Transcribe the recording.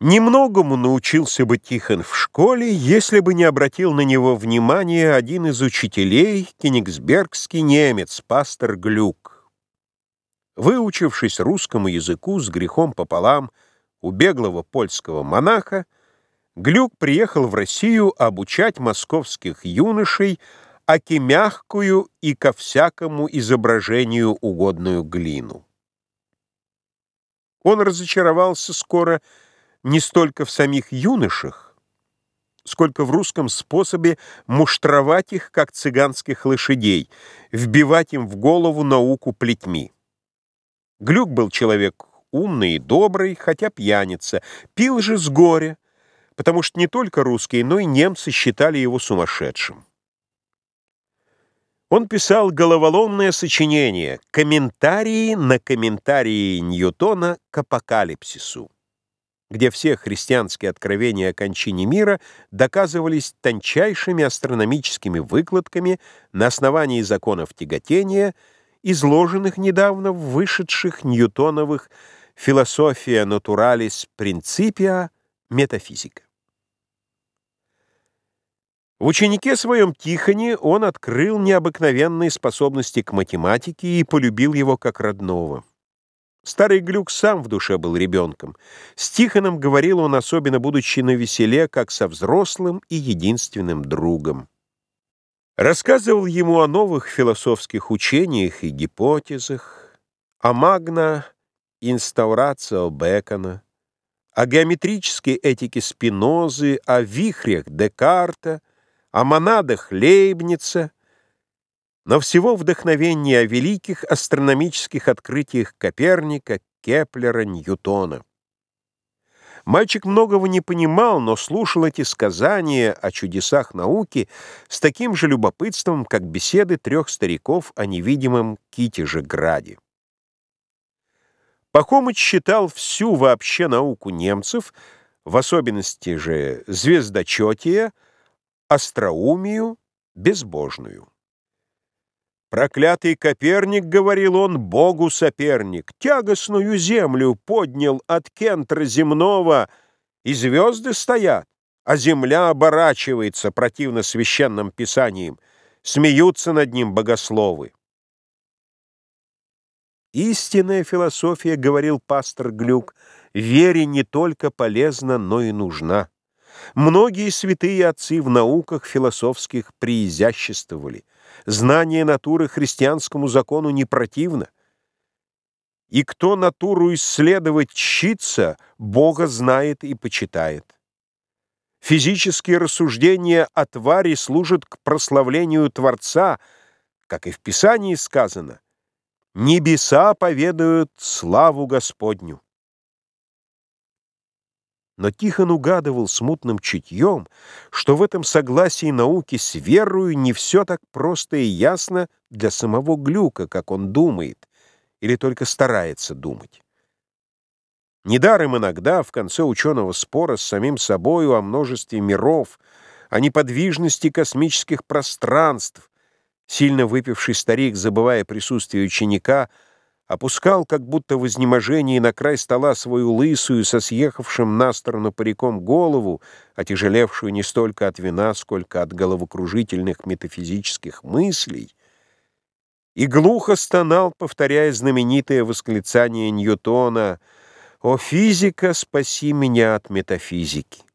Немногому научился бы Тихон в школе, если бы не обратил на него внимание один из учителей, кенигсбергский немец, пастор Глюк. Выучившись русскому языку с грехом пополам у беглого польского монаха, Глюк приехал в Россию обучать московских юношей аки мягкую и ко всякому изображению угодную глину. Он разочаровался скоро, не столько в самих юношах, сколько в русском способе муштровать их, как цыганских лошадей, вбивать им в голову науку плетьми. Глюк был человек умный и добрый, хотя пьяница, пил же с горя, потому что не только русские, но и немцы считали его сумасшедшим. Он писал головоломное сочинение «Комментарии на комментарии Ньютона к апокалипсису» где все христианские откровения о кончине мира доказывались тончайшими астрономическими выкладками на основании законов тяготения, изложенных недавно в вышедших ньютоновых «Философия натуралис принципиа метафизика». В ученике своем Тихоне он открыл необыкновенные способности к математике и полюбил его как родного. Старый Глюк сам в душе был ребенком. С Тихоном говорил он, особенно будучи на веселе, как со взрослым и единственным другом. Рассказывал ему о новых философских учениях и гипотезах, о магна инстаурацио Бекона, о геометрической этике Спинозы, о вихрях Декарта, о монадах Лейбница — но всего вдохновение о великих астрономических открытиях Коперника, Кеплера, Ньютона. Мальчик многого не понимал, но слушал эти сказания о чудесах науки с таким же любопытством, как беседы трех стариков о невидимом Китеже-граде. Пахомыч считал всю вообще науку немцев, в особенности же звездочетие, остроумию, безбожную. Проклятый Коперник, говорил он, Богу соперник, тягостную землю поднял от кентра земного, и звезды стоят, а земля оборачивается противно священным писаниям, смеются над ним богословы. Истинная философия, говорил пастор Глюк, вере не только полезна, но и нужна. Многие святые отцы в науках философских приизяществовали. Знание натуры христианскому закону не противно. И кто натуру исследовать чится, Бога знает и почитает. Физические рассуждения о твари служат к прославлению Творца, как и в Писании сказано, «Небеса поведают славу Господню». Но Тихон угадывал смутным чутьем, что в этом согласии науки с верою не все так просто и ясно для самого Глюка, как он думает, или только старается думать. Недаром иногда в конце ученого спора с самим собою о множестве миров, о неподвижности космических пространств, сильно выпивший старик, забывая присутствие ученика, — опускал, как будто в изнеможении, на край стола свою лысую, со съехавшим на сторону париком голову, отяжелевшую не столько от вина, сколько от головокружительных метафизических мыслей, и глухо стонал, повторяя знаменитое восклицание Ньютона «О, физика, спаси меня от метафизики!»